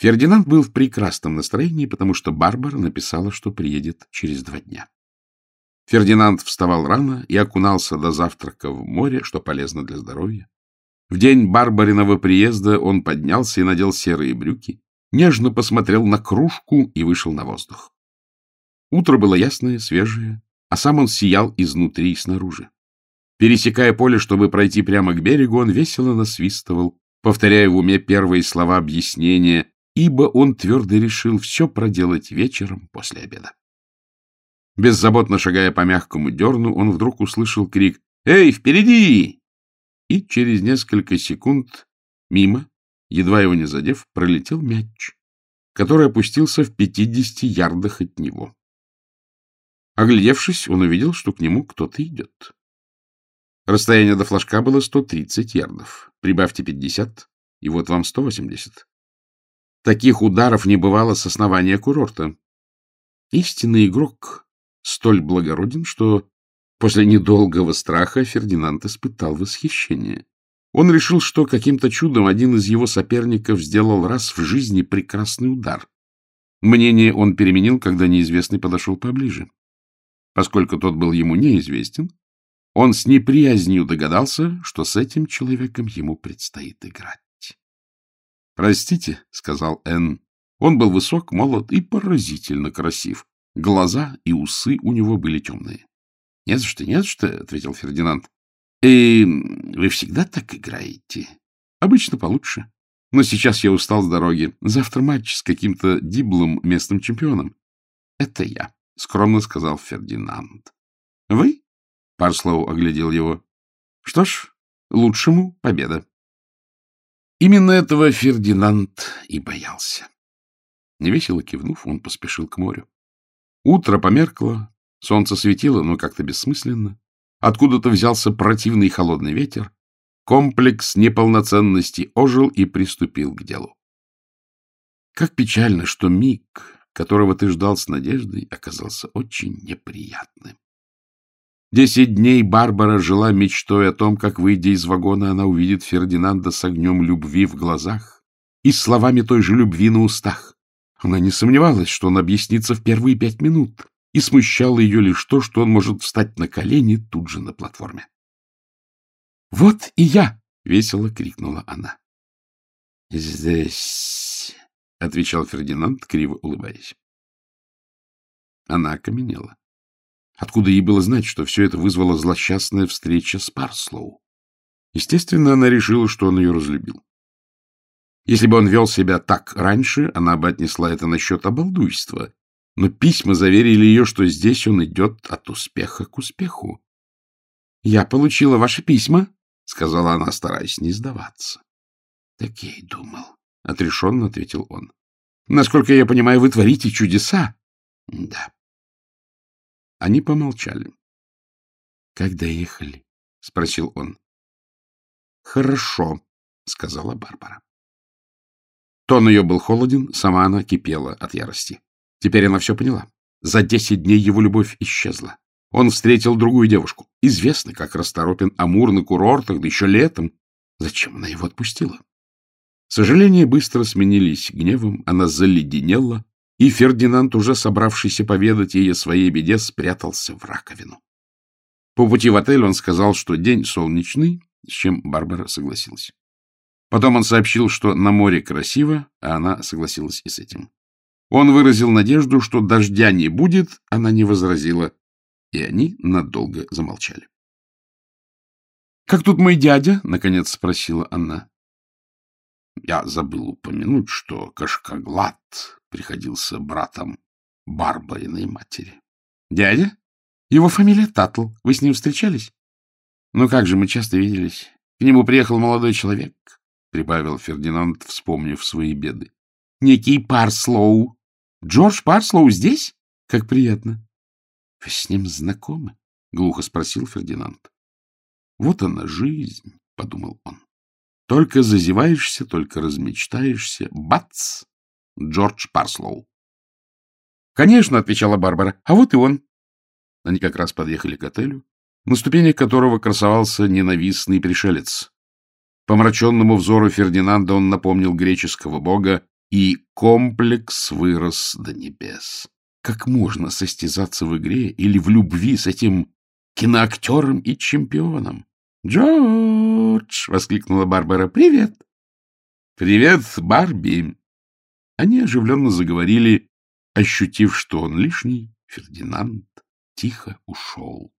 Фердинанд был в прекрасном настроении, потому что Барбара написала, что приедет через два дня. Фердинанд вставал рано и окунался до завтрака в море, что полезно для здоровья. В день Барбариного приезда он поднялся и надел серые брюки, нежно посмотрел на кружку и вышел на воздух. Утро было ясное, свежее, а сам он сиял изнутри и снаружи. Пересекая поле, чтобы пройти прямо к берегу, он весело насвистывал, повторяя в уме первые слова объяснения, ибо он твердо решил все проделать вечером после обеда. Беззаботно шагая по мягкому дерну, он вдруг услышал крик «Эй, впереди!» И через несколько секунд мимо, едва его не задев, пролетел мяч, который опустился в пятидесяти ярдах от него. Оглядевшись, он увидел, что к нему кто-то идет. Расстояние до флажка было 130 ярдов. Прибавьте 50, и вот вам 180. Таких ударов не бывало с основания курорта. Истинный игрок столь благороден, что после недолгого страха Фердинанд испытал восхищение. Он решил, что каким-то чудом один из его соперников сделал раз в жизни прекрасный удар. Мнение он переменил, когда неизвестный подошел поближе. Поскольку тот был ему неизвестен, он с неприязнью догадался, что с этим человеком ему предстоит играть. «Простите», — сказал Энн. Он был высок, молод и поразительно красив. Глаза и усы у него были темные. — Нет что, нет что, — ответил Фердинанд. — И вы всегда так играете? — Обычно получше. Но сейчас я устал с дороги. Завтра матч с каким-то диблом местным чемпионом. — Это я, — скромно сказал Фердинанд. — Вы? — Парслоу оглядел его. — Что ж, лучшему победа. Именно этого Фердинанд и боялся. Невесело кивнув, он поспешил к морю. Утро померкло, солнце светило, но как-то бессмысленно. Откуда-то взялся противный холодный ветер. Комплекс неполноценности ожил и приступил к делу. Как печально, что миг, которого ты ждал с надеждой, оказался очень неприятным. Десять дней Барбара жила мечтой о том, как, выйдя из вагона, она увидит Фердинанда с огнем любви в глазах и словами той же любви на устах. Она не сомневалась, что он объяснится в первые пять минут, и смущало ее лишь то, что он может встать на колени тут же на платформе. — Вот и я! — весело крикнула она. — Здесь, — отвечал Фердинанд, криво улыбаясь. Она окаменела. Откуда ей было знать, что все это вызвало злосчастная встреча с Парслоу? Естественно, она решила, что он ее разлюбил. Если бы он вел себя так раньше, она бы отнесла это насчет обалдуйства. Но письма заверили ее, что здесь он идет от успеха к успеху. — Я получила ваши письма, — сказала она, стараясь не сдаваться. — Так я и думал, — отрешенно ответил он. — Насколько я понимаю, вы творите чудеса. — Да. Они помолчали. — Когда ехали? — спросил он. — Хорошо, — сказала Барбара. Тон ее был холоден, сама она кипела от ярости. Теперь она все поняла. За десять дней его любовь исчезла. Он встретил другую девушку. Известно, как расторопен Амур на курортах, да еще летом. Зачем она его отпустила? Сожаления быстро сменились гневом, она заледенела, и Фердинанд, уже собравшийся поведать ей о своей беде, спрятался в раковину. По пути в отель он сказал, что день солнечный, с чем Барбара согласилась. Потом он сообщил, что на море красиво, а она согласилась и с этим. Он выразил надежду, что дождя не будет, она не возразила, и они надолго замолчали. — Как тут мой дядя? — наконец спросила она. Я забыл упомянуть, что Кашкаглад приходился братом Барбариной матери. — Дядя? Его фамилия Татл. Вы с ним встречались? — Ну как же, мы часто виделись. К нему приехал молодой человек, — прибавил Фердинанд, вспомнив свои беды. — Некий Парслоу. — Джордж Парслоу здесь? Как приятно. — Вы с ним знакомы? — глухо спросил Фердинанд. — Вот она жизнь, — подумал он. Только зазеваешься, только размечтаешься. Бац! Джордж Парслоу. — Конечно, — отвечала Барбара. — А вот и он. Они как раз подъехали к отелю, на ступенях которого красовался ненавистный пришелец. Помраченному взору Фердинанда он напомнил греческого бога и комплекс вырос до небес. Как можно состязаться в игре или в любви с этим киноактером и чемпионом? «Джордж!» — воскликнула Барбара. «Привет!» «Привет, Барби!» Они оживленно заговорили, ощутив, что он лишний, Фердинанд тихо ушел.